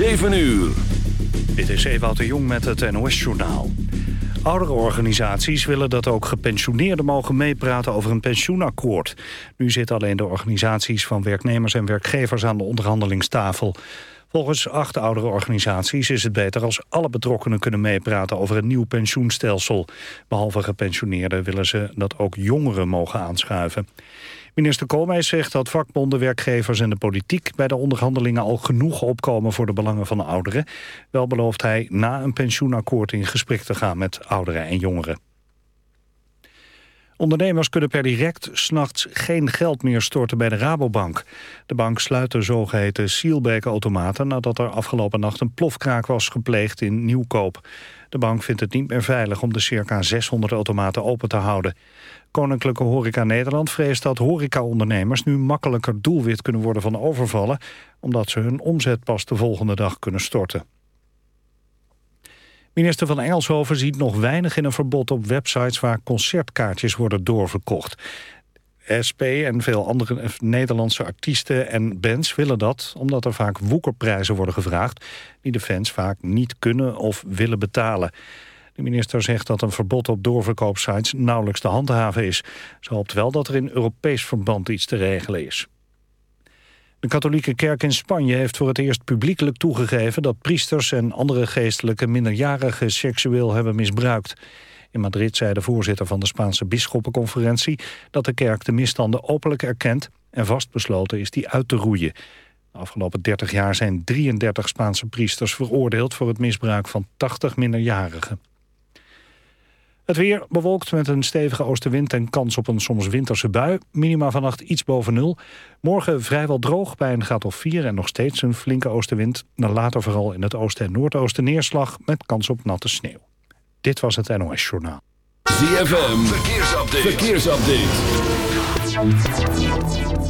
7 uur. Dit is Ewout de Jong met het NOS-journaal. Oudere organisaties willen dat ook gepensioneerden mogen meepraten over een pensioenakkoord. Nu zitten alleen de organisaties van werknemers en werkgevers aan de onderhandelingstafel. Volgens acht oudere organisaties is het beter als alle betrokkenen kunnen meepraten over een nieuw pensioenstelsel. Behalve gepensioneerden willen ze dat ook jongeren mogen aanschuiven. Minister Koolmees zegt dat vakbonden, werkgevers en de politiek... bij de onderhandelingen al genoeg opkomen voor de belangen van de ouderen. Wel belooft hij na een pensioenakkoord in gesprek te gaan met ouderen en jongeren. Ondernemers kunnen per direct s'nachts geen geld meer storten bij de Rabobank. De bank sluit de zogeheten sealback-automaten... nadat er afgelopen nacht een plofkraak was gepleegd in Nieuwkoop. De bank vindt het niet meer veilig om de circa 600 automaten open te houden. Koninklijke Horeca Nederland vreest dat horecaondernemers nu makkelijker doelwit kunnen worden van overvallen, omdat ze hun omzet pas de volgende dag kunnen storten. Minister van Engelshoven ziet nog weinig in een verbod op websites waar concertkaartjes worden doorverkocht. SP en veel andere Nederlandse artiesten en bands willen dat... omdat er vaak woekerprijzen worden gevraagd... die de fans vaak niet kunnen of willen betalen. De minister zegt dat een verbod op doorverkoopsites nauwelijks te handhaven is. Ze hoopt wel dat er in Europees verband iets te regelen is. De katholieke kerk in Spanje heeft voor het eerst publiekelijk toegegeven... dat priesters en andere geestelijke minderjarigen seksueel hebben misbruikt. In Madrid zei de voorzitter van de Spaanse bisschoppenconferentie... dat de kerk de misstanden openlijk erkent en vastbesloten is die uit te roeien. De afgelopen 30 jaar zijn 33 Spaanse priesters veroordeeld... voor het misbruik van 80 minderjarigen. Het weer bewolkt met een stevige oostenwind en kans op een soms winterse bui. Minima vannacht iets boven nul. Morgen vrijwel droog bij een graad of 4 en nog steeds een flinke oostenwind. Dan later vooral in het oosten en noordoosten neerslag met kans op natte sneeuw. Dit was het NOS Journaal. ZFM, verkeersupdate. verkeersupdate.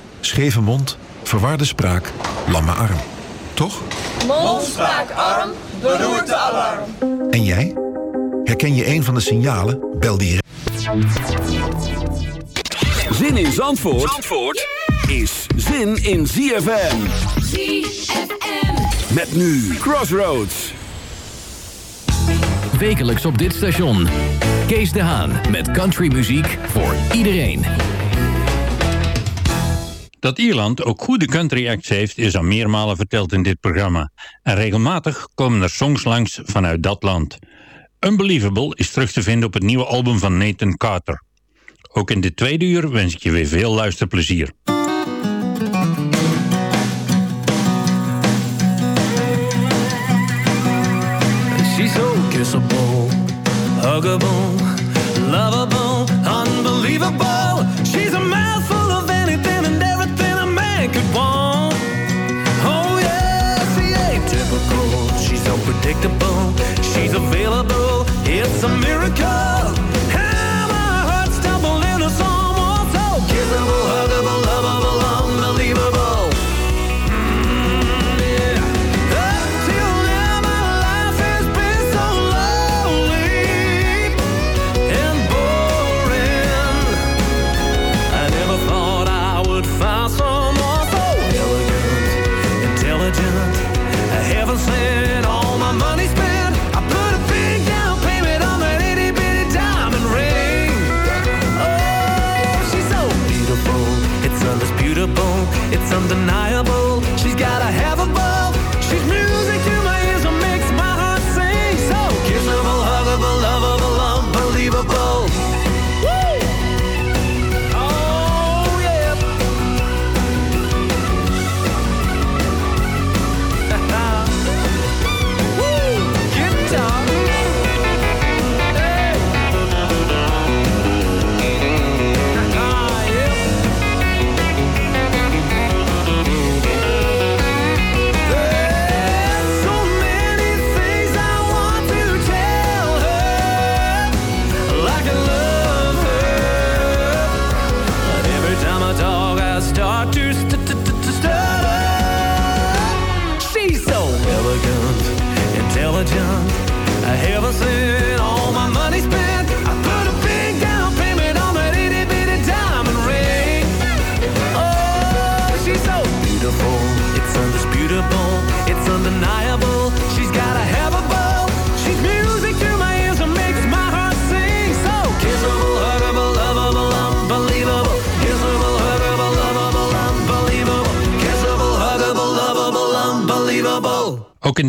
Scheve mond, verwarde spraak, lamme arm. Toch? Mond, spraak, arm, beroerte, alarm. En jij? Herken je een van de signalen? Bel die Zin in Zandvoort, Zandvoort is zin in ZFM. ZFM. Met nu Crossroads. Wekelijks op dit station. Kees de Haan met countrymuziek voor iedereen. Dat Ierland ook goede country acts heeft is al meermalen verteld in dit programma. En regelmatig komen er songs langs vanuit dat land. Unbelievable is terug te vinden op het nieuwe album van Nathan Carter. Ook in dit tweede uur wens ik je weer veel luisterplezier. She's so kissable, huggable, lovable, unbelievable. Could want. Oh yeah, she ain't typical. She's unpredictable. She's available. It's a miracle. the night.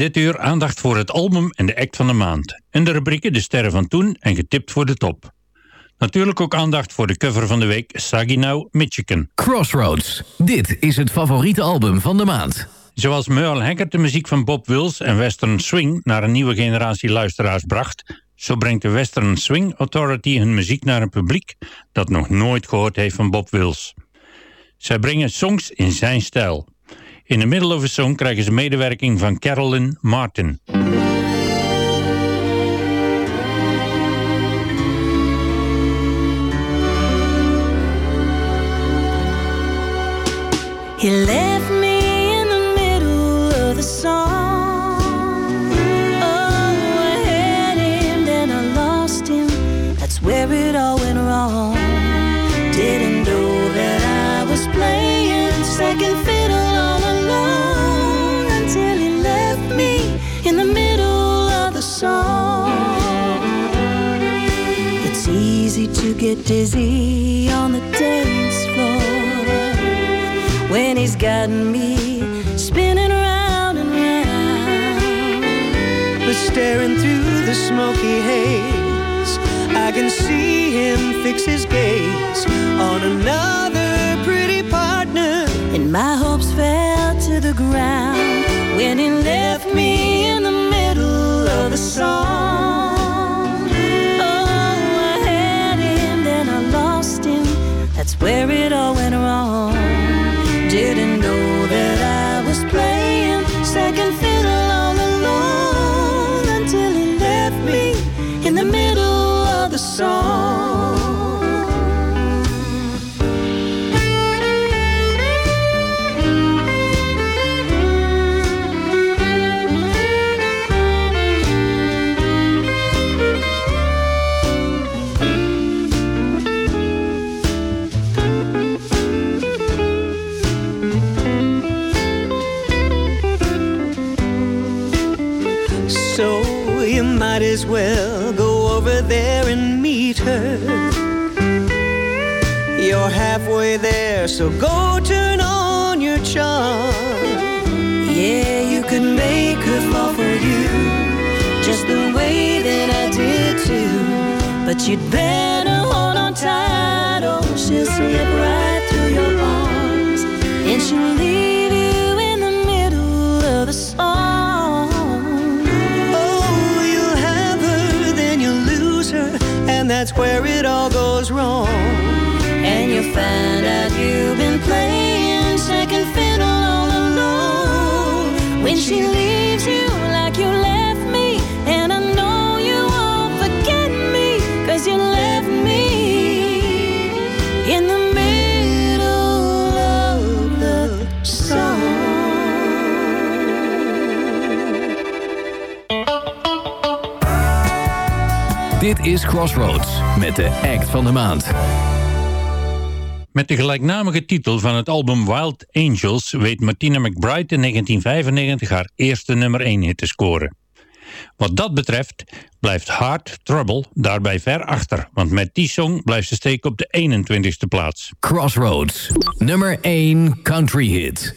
Dit uur aandacht voor het album en de act van de maand. En de rubrieken De Sterren van Toen en Getipt voor de Top. Natuurlijk ook aandacht voor de cover van de week Saginaw, Michigan. Crossroads. Dit is het favoriete album van de maand. Zoals Merle Haggard de muziek van Bob Wills en Western Swing naar een nieuwe generatie luisteraars bracht, zo brengt de Western Swing Authority hun muziek naar een publiek dat nog nooit gehoord heeft van Bob Wills. Zij brengen songs in zijn stijl. In the middle of a song krijgen ze medewerking van Carolyn Martin. Get dizzy on the dance floor when he's got me spinning round and round. But staring through the smoky haze, I can see him fix his gaze on another pretty partner. And my hopes fell to the ground when he left me in the middle of the song. There, so go turn on your charm. Yeah, you could make her fall for you just the way that I did too. But you'd better hold on tight, or she'll slip right through your arms, and she'll leave you in the middle of the song. Oh, you'll have her, then you'll lose her, and that's where it all goes wrong. Find out you've been playing second fiddle all alone when she leaves you like you left me. And I know you won't forget me, cause you left me in the middle of the song. Dit is Crossroads met de act van de maand. Met de gelijknamige titel van het album Wild Angels weet Martina McBride in 1995 haar eerste nummer 1 hit te scoren. Wat dat betreft blijft Hard Trouble daarbij ver achter, want met die song blijft ze steken op de 21ste plaats. Crossroads, nummer 1 country hit.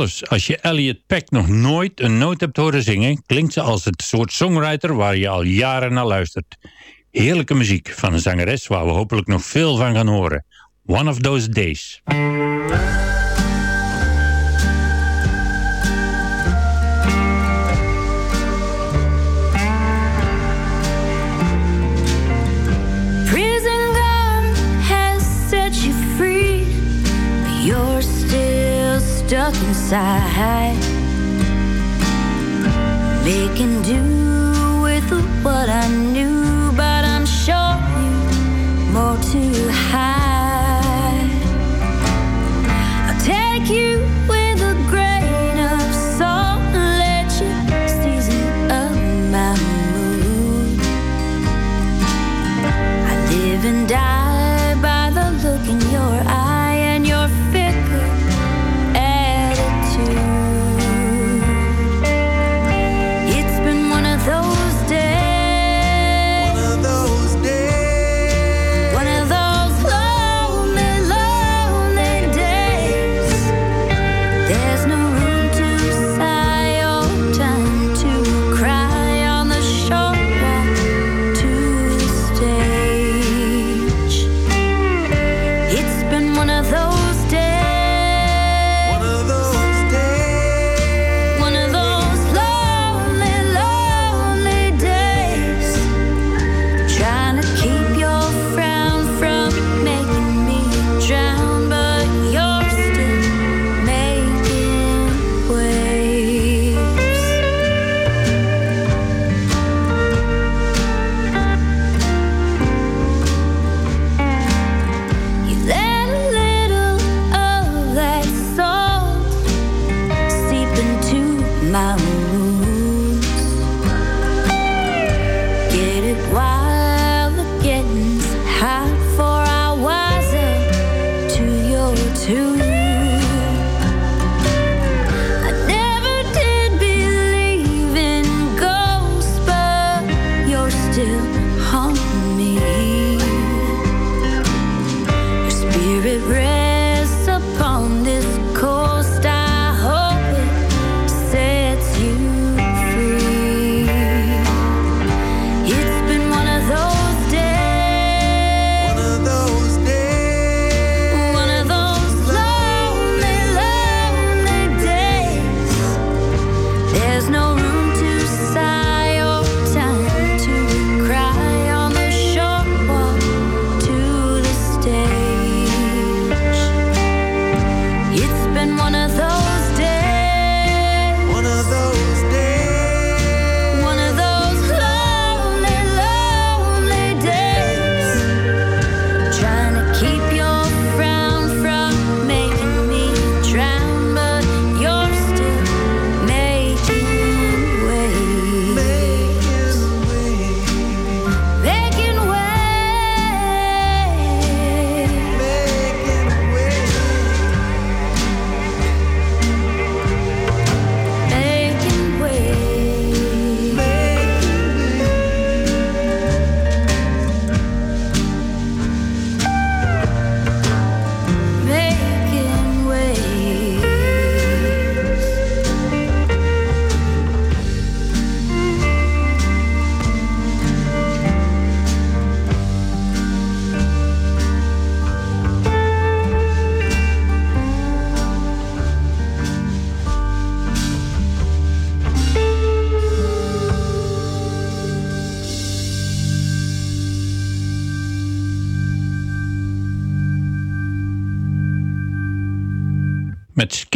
Zelfs als je Elliot Peck nog nooit een noot hebt horen zingen, klinkt ze als het soort songwriter waar je al jaren naar luistert. Heerlijke muziek van een zangeres waar we hopelijk nog veel van gaan horen. One of Those Days. Stuck inside. Making do with what I knew, but I'm sure you more to hide.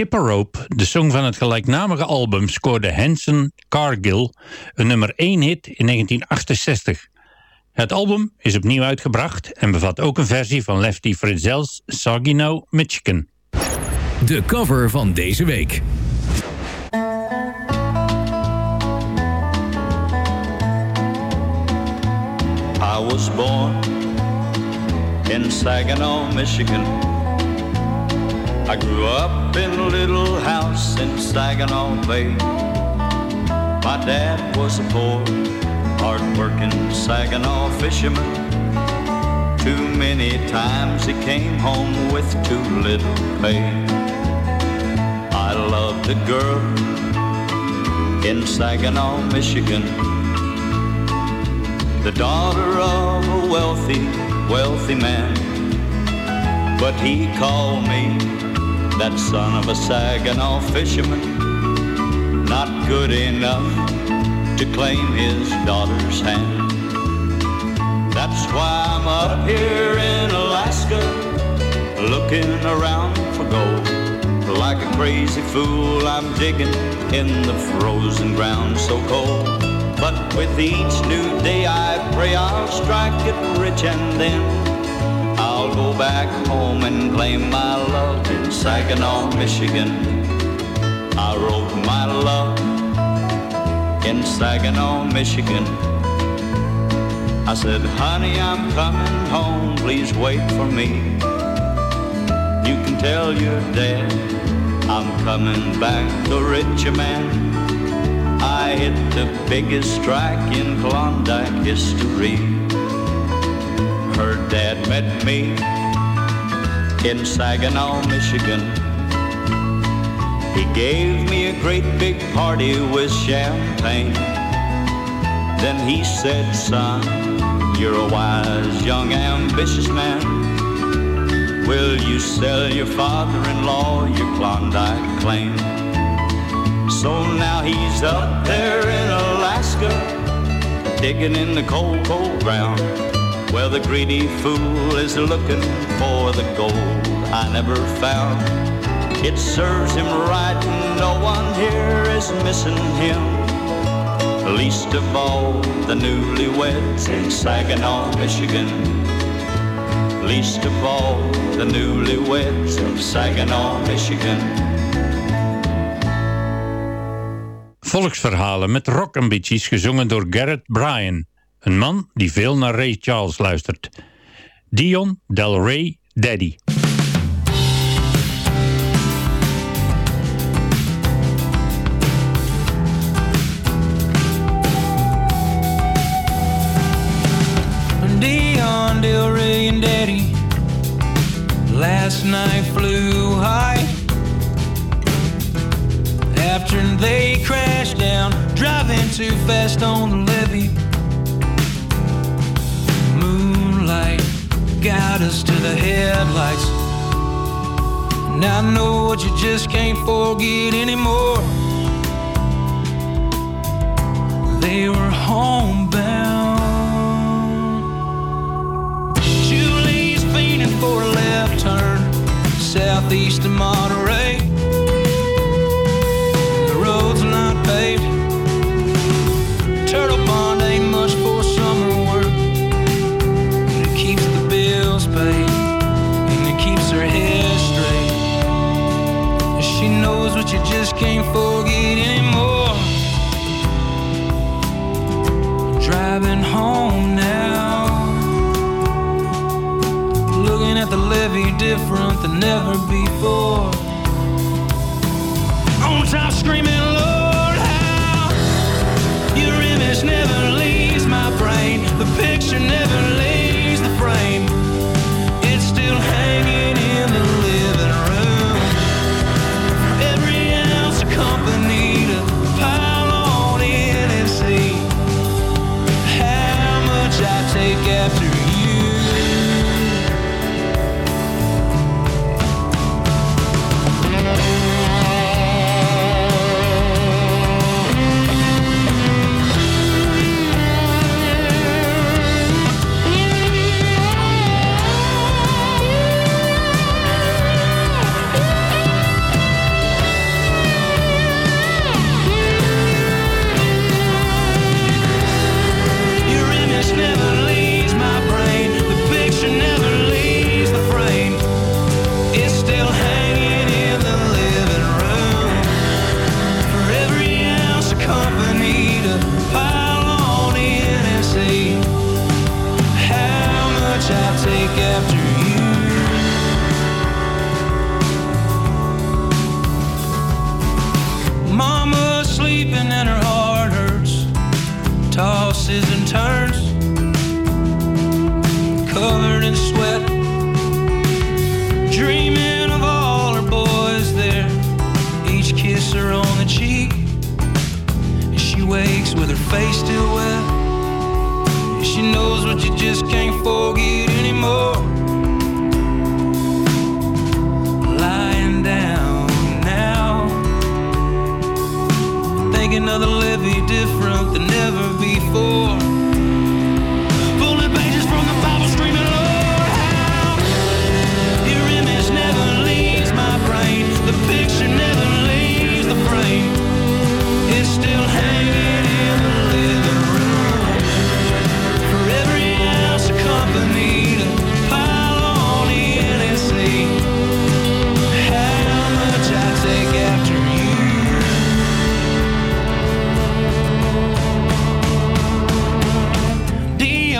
Skipper Rope, de song van het gelijknamige album, scoorde Hanson Cargill een nummer 1 hit in 1968. Het album is opnieuw uitgebracht en bevat ook een versie van Lefty Fritzell's Saginaw, Michigan. De cover van deze week. I was born in Saginaw, Michigan. I grew up in a little house in Saginaw Bay. My dad was a poor, hard-working Saginaw fisherman. Too many times he came home with too little pay. I loved a girl in Saginaw, Michigan. The daughter of a wealthy, wealthy man. But he called me that son of a Saginaw fisherman. Not good enough to claim his daughter's hand. That's why I'm up here in Alaska, looking around for gold. Like a crazy fool, I'm digging in the frozen ground so cold. But with each new day, I pray I'll strike it rich and then Go back home and claim my love in Saginaw, Michigan. I wrote my love in Saginaw, Michigan. I said, honey, I'm coming home, please wait for me. You can tell your dad I'm coming back a richer man. I hit the biggest strike in Klondike history. Her dad met me in Saginaw, Michigan. He gave me a great big party with champagne. Then he said, son, you're a wise, young, ambitious man. Will you sell your father-in-law your Klondike claim? So now he's up there in Alaska, digging in the cold, cold ground. Well, the greedy fool is looking for the gold I never found. It serves him right, and no one here is missing him. Least of all the newlyweds in Saginaw, Michigan. Least of all the newlyweds of Saginaw, Michigan. Volksverhalen met rockambities gezongen door Garrett Bryan. Een man die veel naar Ray Charles luistert. Dion Del Rey Daddy. Dion, Del Rey, Daddy last night flew high. After they crashed down, driving too fast on us to the headlights. Now I know what you just can't forget anymore. They were homebound. Julie's fiending for a left turn southeast of Monterey. Levee different than ever before. On top screaming,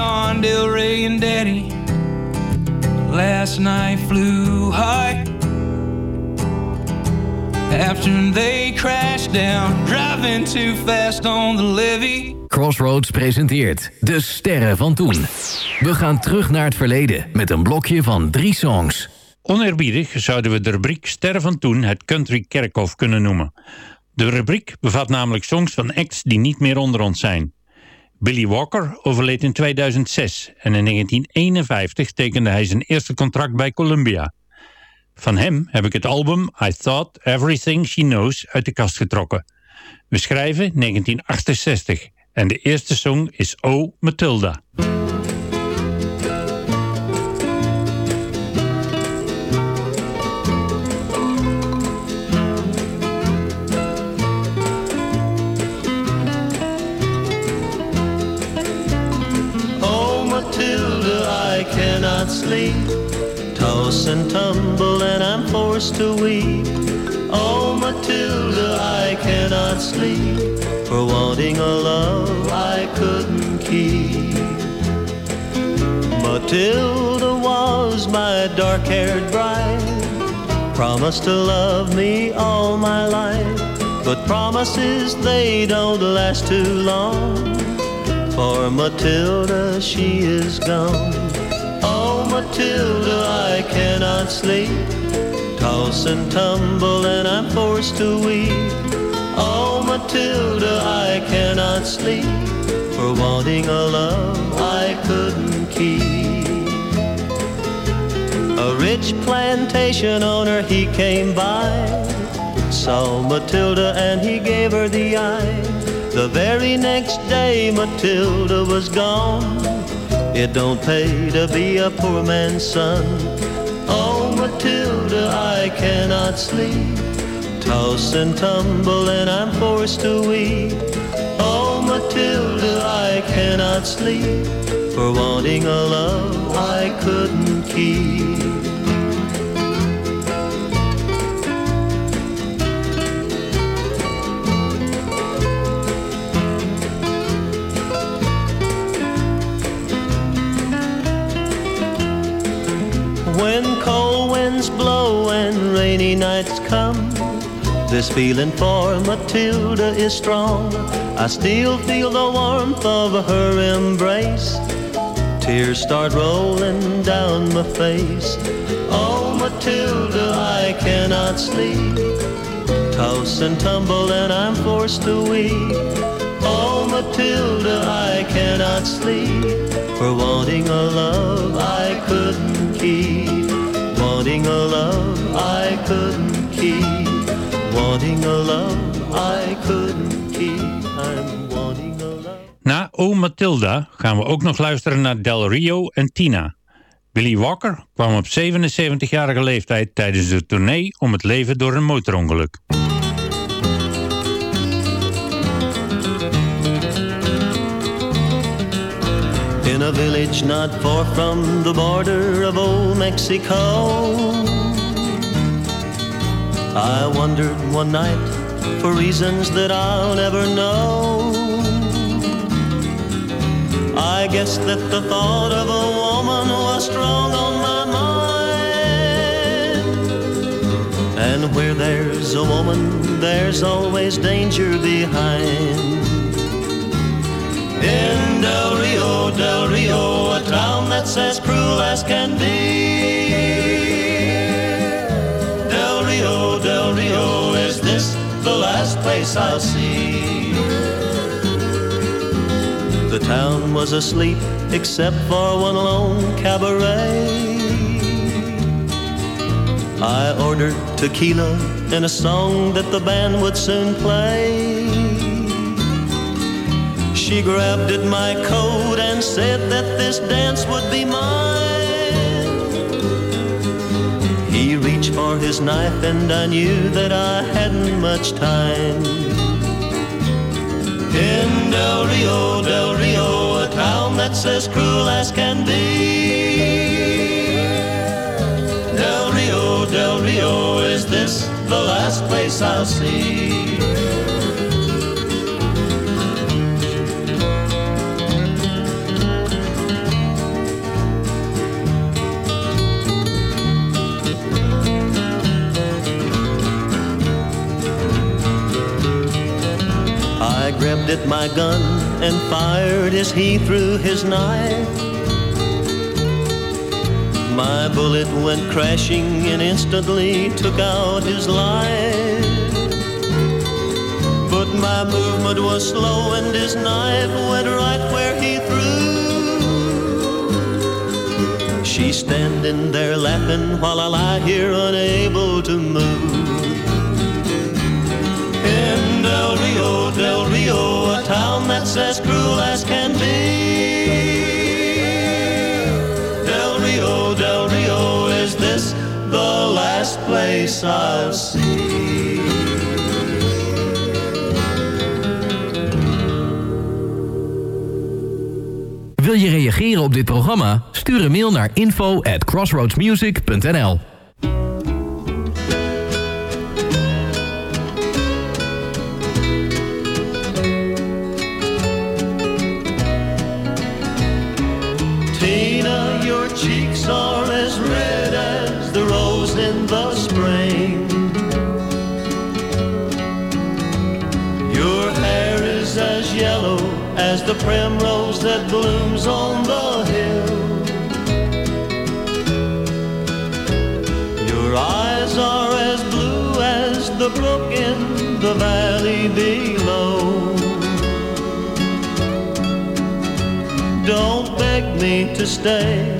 Dion, Del Rey, and Daddy. Last night flew high. After they crashed down, driving too fast on the levee. Crossroads presenteert De Sterren van Toen. We gaan terug naar het verleden met een blokje van drie songs. Oneerbiedig zouden we de rubriek Sterren van Toen het Country Kerkhof kunnen noemen. De rubriek bevat namelijk songs van acts die niet meer onder ons zijn. Billy Walker overleed in 2006 en in 1951 tekende hij zijn eerste contract bij Columbia. Van hem heb ik het album I Thought Everything She Knows uit de kast getrokken. We schrijven 1968 en de eerste song is Oh Matilda. Forced to weep. Oh, Matilda, I cannot sleep. For wanting a love I couldn't keep. Matilda was my dark haired bride. Promised to love me all my life. But promises, they don't last too long. For Matilda, she is gone. Oh, Matilda, I cannot sleep. Toss and tumble, and I'm forced to weep. Oh, Matilda, I cannot sleep. For wanting a love I couldn't keep. A rich plantation owner, he came by. Saw Matilda, and he gave her the eye. The very next day Matilda was gone. It don't pay to be a poor man's son. I cannot sleep. Toss and tumble, and I'm forced to weep. Oh, Matilda, I cannot sleep for wanting a love I couldn't keep. Winds blow and rainy nights come, this feeling for Matilda is strong. I still feel the warmth of her embrace. Tears start rolling down my face. Oh, Matilda, I cannot sleep. Toss and tumble, and I'm forced to weep. Oh, Matilda, I cannot sleep for wanting a love I couldn't keep. Wanting a love I couldn't keep. Wanting a love I couldn't. Na O Matilda gaan we ook nog luisteren naar Del Rio en Tina. Billy Walker kwam op 77-jarige leeftijd tijdens de tournee om het leven door een motorongeluk. In a village not far from the border of old Mexico. I wandered one night for reasons that I'll never know. I guess that the thought of a woman was strong on my mind. And where there's a woman, there's always danger behind. In Del Rio, Del Rio, a town that's as cruel as can be. Del Rio, Del Rio, is this the last place I'll see? The town was asleep except for one lone cabaret. I ordered tequila and a song that the band would soon play. She grabbed at my coat and said that this dance would be mine. He reached for his knife and I knew that I hadn't much time. In Del Rio, Del Rio, a town that's as cruel as can be. Del Rio, Del Rio, is this the last place I'll see? Grabbed at my gun and fired as he threw his knife. My bullet went crashing and instantly took out his life. But my movement was slow and his knife went right where he threw. She's standing there laughing while I lie here unable to move. As cruel as can be. Del Rio, Del Rio, is this the last place I'll see? Wil je reageren op dit programma? Stuur een mail naar info at crossroadsmusic.nl primrose that blooms on the hill. Your eyes are as blue as the brook in the valley below. Don't beg me to stay,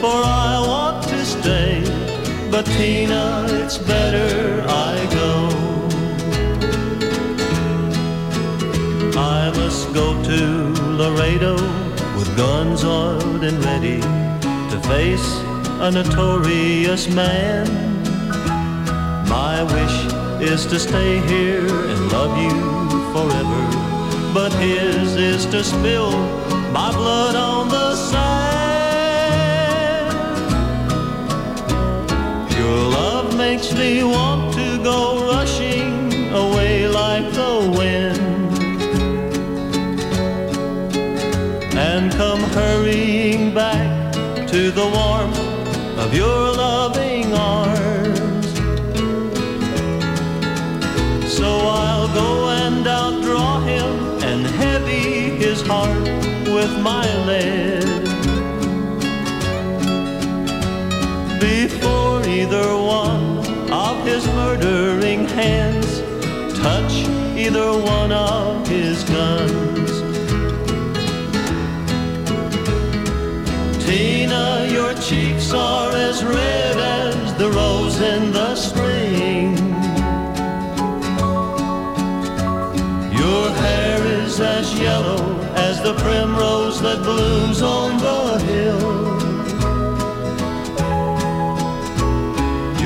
for I want to stay. But Tina, it's better I go. I must go to Laredo with guns oiled and ready to face a notorious man. My wish is to stay here and love you forever, but his is to spill my blood on the sand. Your love makes me want and come hurrying back to the warmth of your loving arms. So I'll go and outdraw him and heavy his heart with my lead. Before either one of his murdering hands touch either one of are as red as the rose in the spring. Your hair is as yellow as the primrose that blooms on the hill.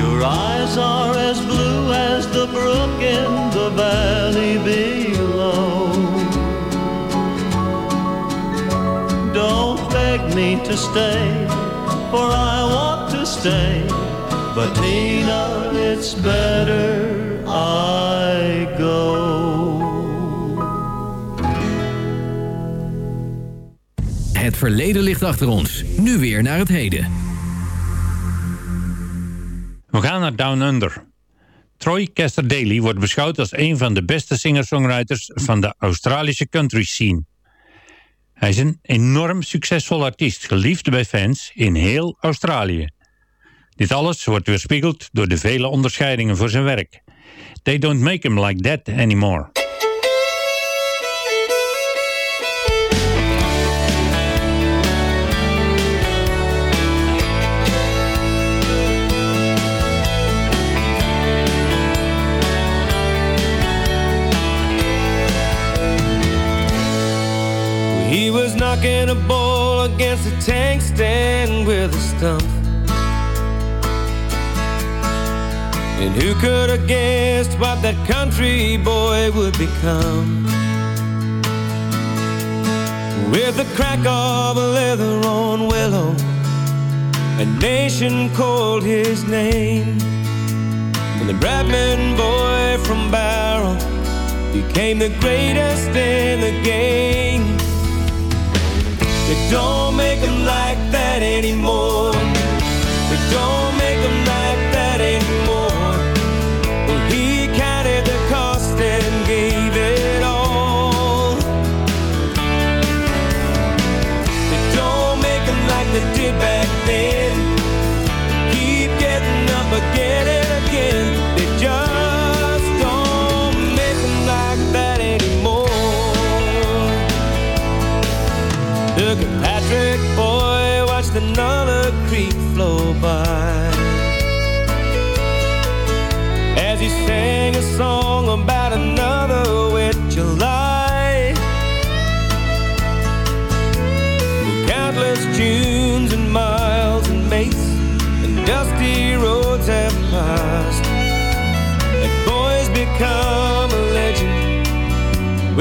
Your eyes are as blue as the brook in the valley below. Don't beg me to stay, for I stay. But Tina, it's better I go. Het verleden ligt achter ons. Nu weer naar het heden. We gaan naar Down Under. Troy Daly wordt beschouwd als een van de beste singer-songwriters van de Australische country scene. Hij is een enorm succesvol artiest, geliefd bij fans in heel Australië. Dit alles wordt weerspiegeld door de vele onderscheidingen voor zijn werk. They don't make him like that anymore. He was knocking a ball against a tank stand with a stump And who could have guessed what that country boy would become? With the crack of a leather on willow, a nation called his name. And the Bradman boy from Bowral became the greatest in the game. They don't make like that anymore. They don't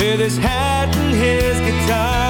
with his hat and his guitar.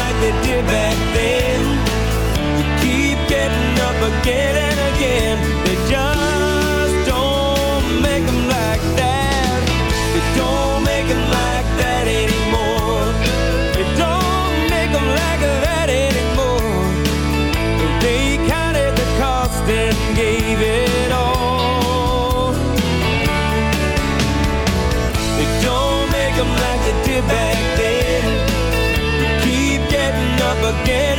like they did back then. You keep getting up again and again. Again.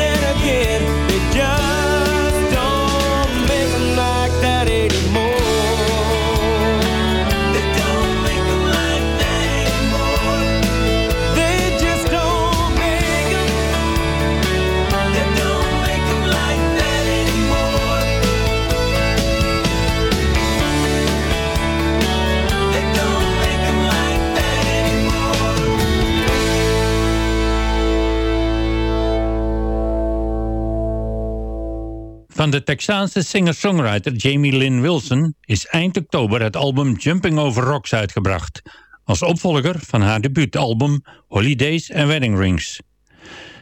Van de Texaanse singer-songwriter Jamie Lynn Wilson is eind oktober het album Jumping Over Rocks uitgebracht. Als opvolger van haar debuutalbum Holidays and Wedding Rings.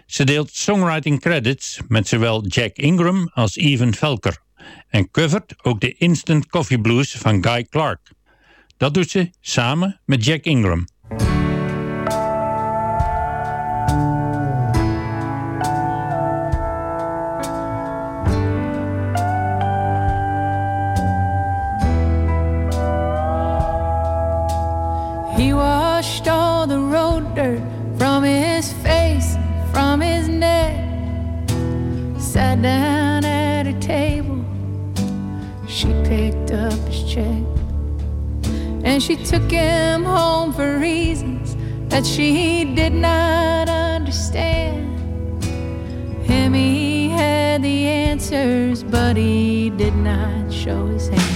Ze deelt songwriting credits met zowel Jack Ingram als Evan Felker. En covert ook de Instant Coffee Blues van Guy Clark. Dat doet ze samen met Jack Ingram. Sat down at a table. She picked up his check. And she took him home for reasons that she did not understand. Him, he had the answers, but he did not show his hand.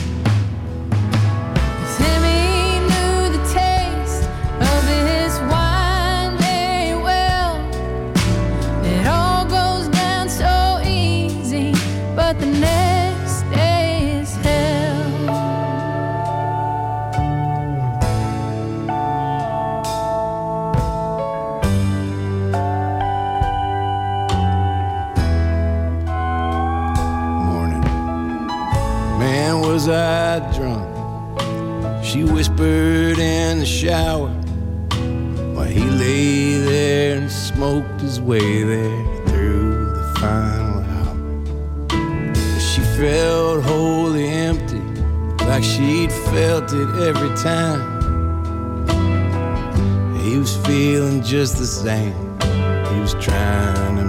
was I drunk? She whispered in the shower while he lay there and smoked his way there through the final hour. She felt wholly empty, like she'd felt it every time. He was feeling just the same. He was trying to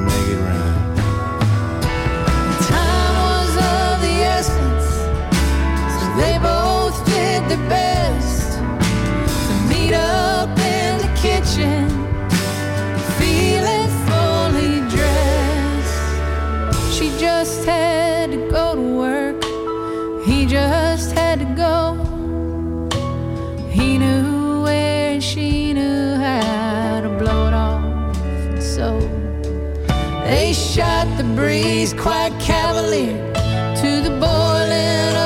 just had to go. He knew where and she knew how to blow it off. And so they shot the breeze quite cavalier to the boiling.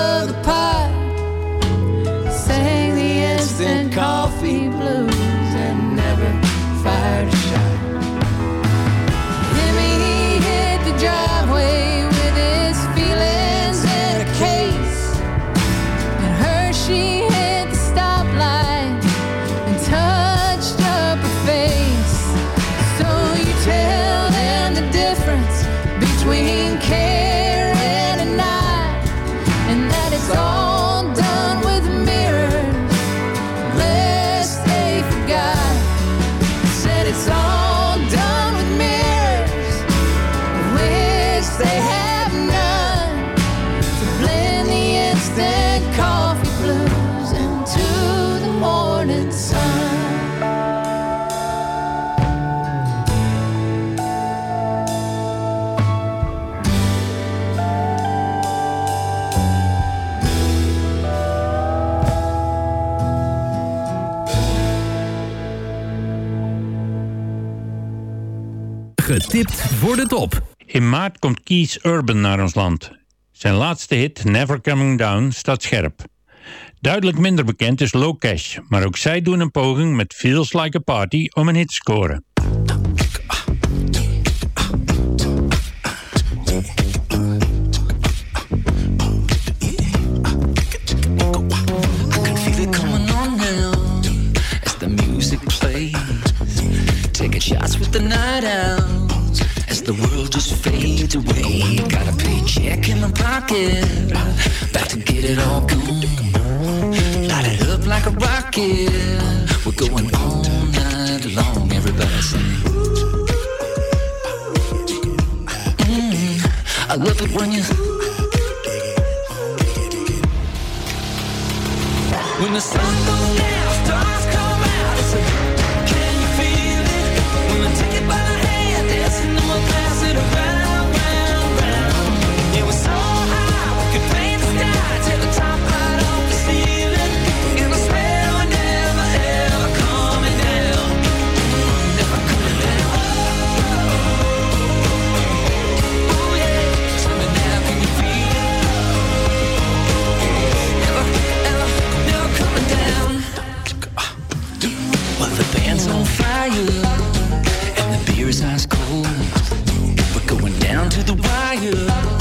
op. In maart komt Kees Urban naar ons land. Zijn laatste hit, Never Coming Down, staat scherp. Duidelijk minder bekend is Low Cash, maar ook zij doen een poging met Feels Like a Party om een hit te scoren. neck in my pocket. About to get it all going. Light it up like a rocket. We're going all night long. Everybody sing. Mm, mm-hmm. I love it when you. When the sun goes down. wire, and the beer is ice cold. We're going down to the wire.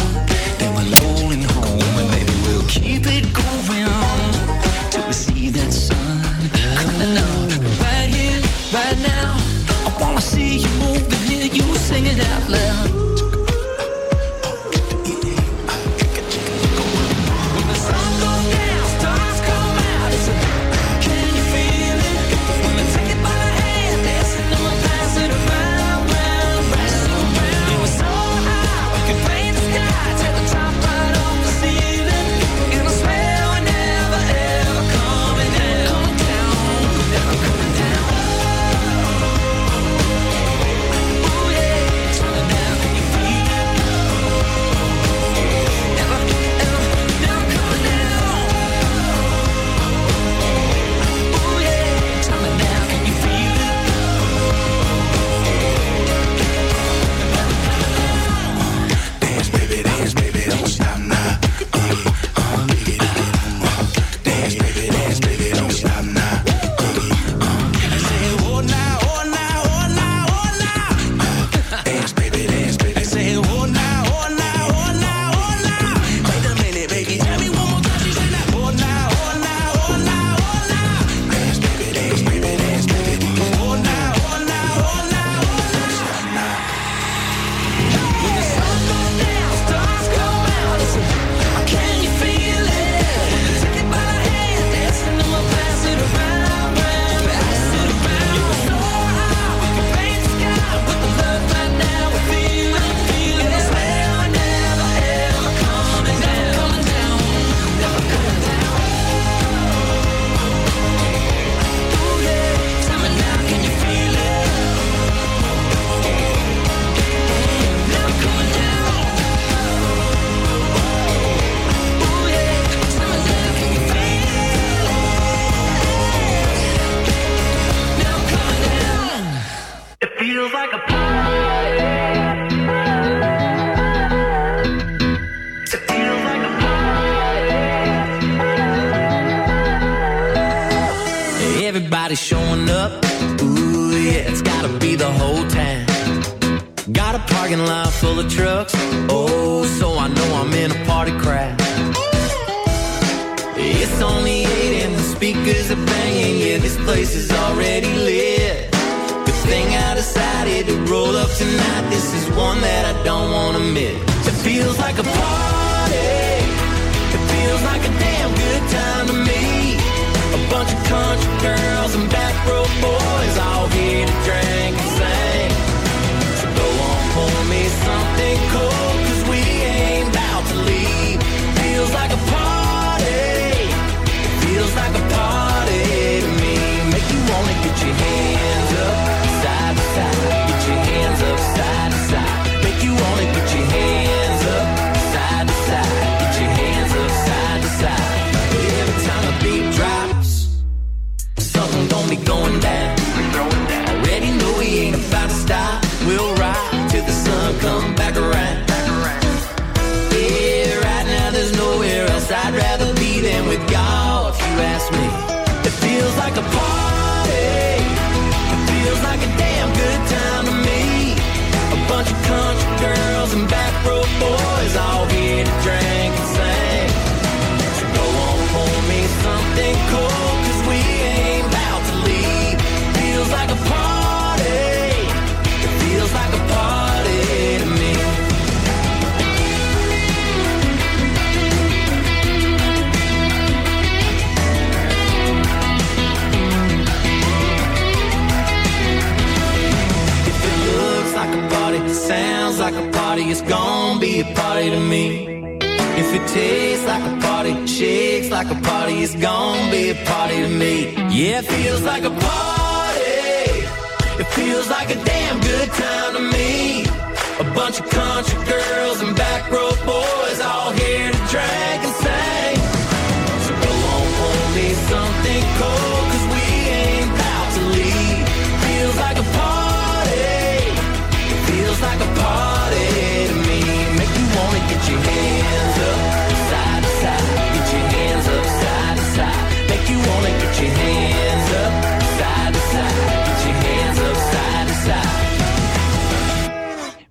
Everybody's showing up. Ooh, yeah, it's gotta be the whole town. Got a parking lot full of trucks. Oh, so I know I'm in a party crowd. It's only eight and the speakers are banging. Yeah, this place is already lit. Good thing I decided to roll up tonight. This is one that I don't wanna miss. It feels like a party. It feels like a damn bunch of country girls and back row boys all here to drink and sing. So go on, pour me something cool, like a party, it's gonna be a party to me. If it tastes like a party, shakes like a party, it's gonna be a party to me. Yeah, it feels like a party. It feels like a damn good time to me. A bunch of country girls and back row boys all here to drink and sing. So go on, pour me something cold,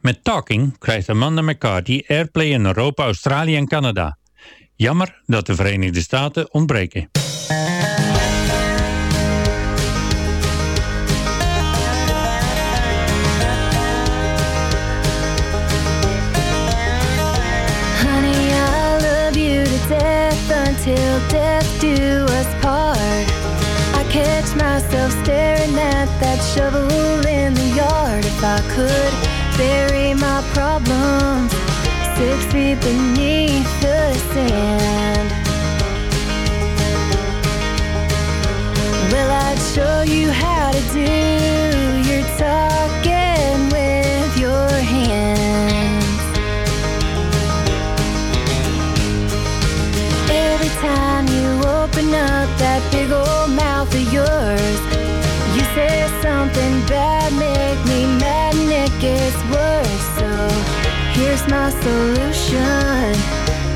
Met Talking krijgt Amanda McCarthy airplay in Europa, Australië en Canada. Jammer dat de Verenigde Staten ontbreken. Until death do us part. I catch myself staring at that shovel in the yard. If I could bury my problems six feet beneath the sand. Well, I'd show you how to do your talking with your hands. Every time you open up that big old mouth of yours, here's my solution.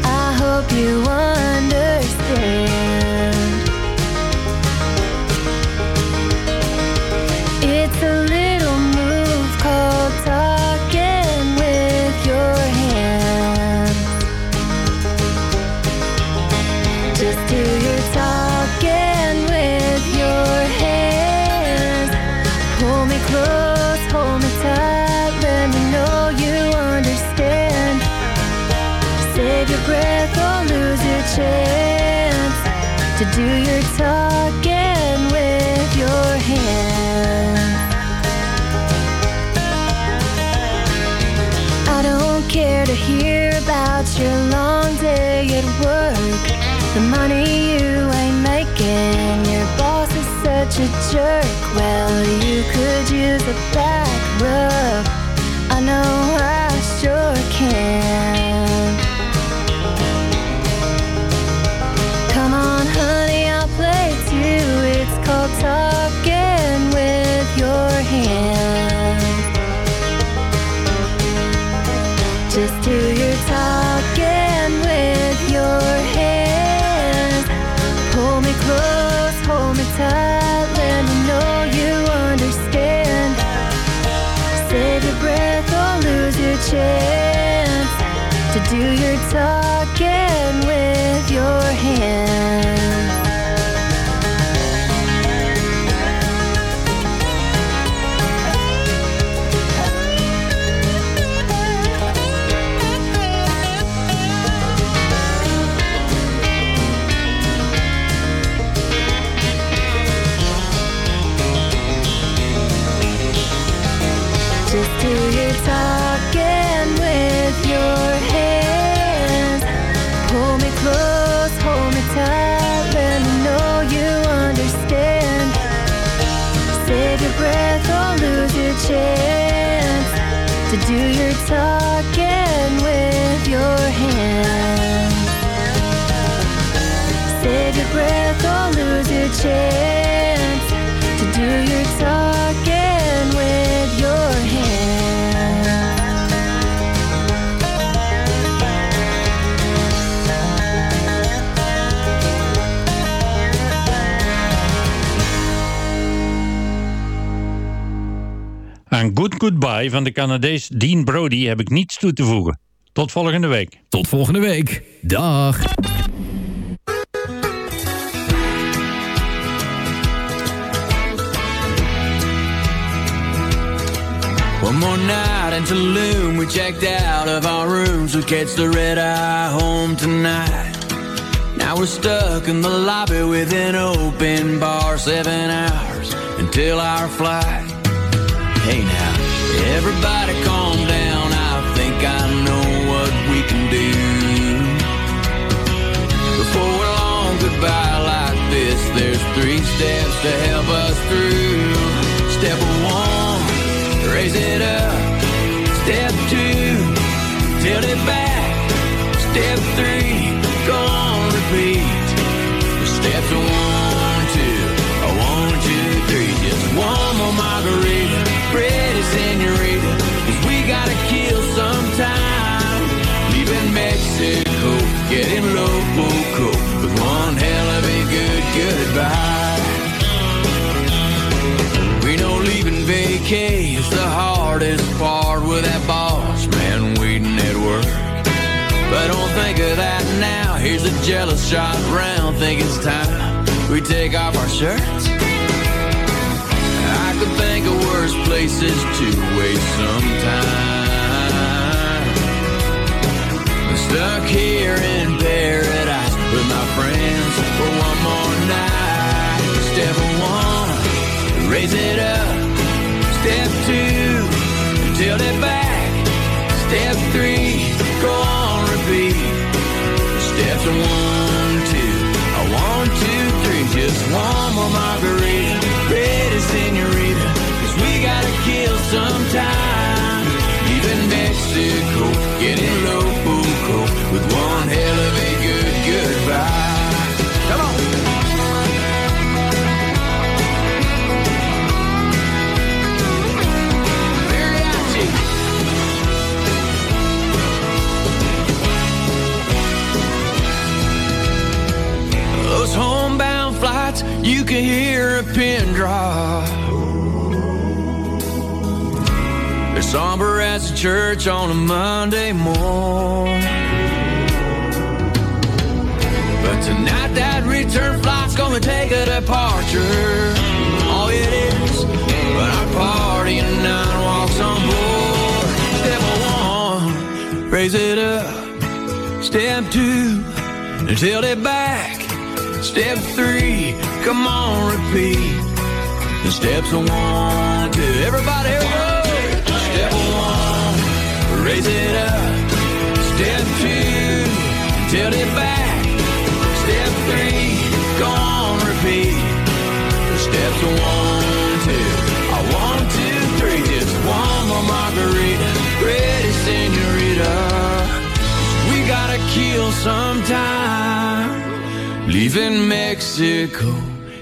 I hope you understand. Jerk. Well, Just do your talking with your hands. Pull me close, hold me tight, let me know you understand. Save your breath or lose your chance to do your talking with your hands. Save your breath or lose your chance. Goodbye van de Canadees Dean Brody heb ik niets toe te voegen. Tot volgende week. Tot volgende week. Dag. One more night in Tulum, we checked out of our rooms. We catch the red eye home tonight. Now we're stuck in the lobby with an open bar, seven hours until our flight. Hey now, everybody calm down. I think I know what we can do. Before a long goodbye like this, there's three steps to help us through. Step one, raise it up. Step two, tilt it back. Step three, a jealous shot round. Think it's time we take off our shirts. I could think of worse places to waste some time. I'm stuck here in paradise with my friends for one more night. Step one, raise it up. Step two, tilt it back. Step three, go on repeat. Steps one, more margarita, pretty senorita. Cause we gotta kill some time. Leaving Mexico, getting loco with one hell can hear a pin drop. They're somber as a church on a Monday morning. But tonight that return flight's gonna take a departure. Oh, it is. But our party and walks on board. Step one, raise it up. Step two, tilt it back. Step three, come on, repeat. The steps are one, two. Everybody, here we go. Step one, raise it up. Step two, tilt it back. Step three, go on, repeat. The steps are one, two. A one, two, three. Just one more margarita. Ready, senorita. We gotta kill some time. Leaving Mexico,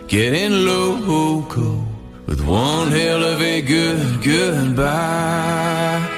getting local with one hell of a good goodbye.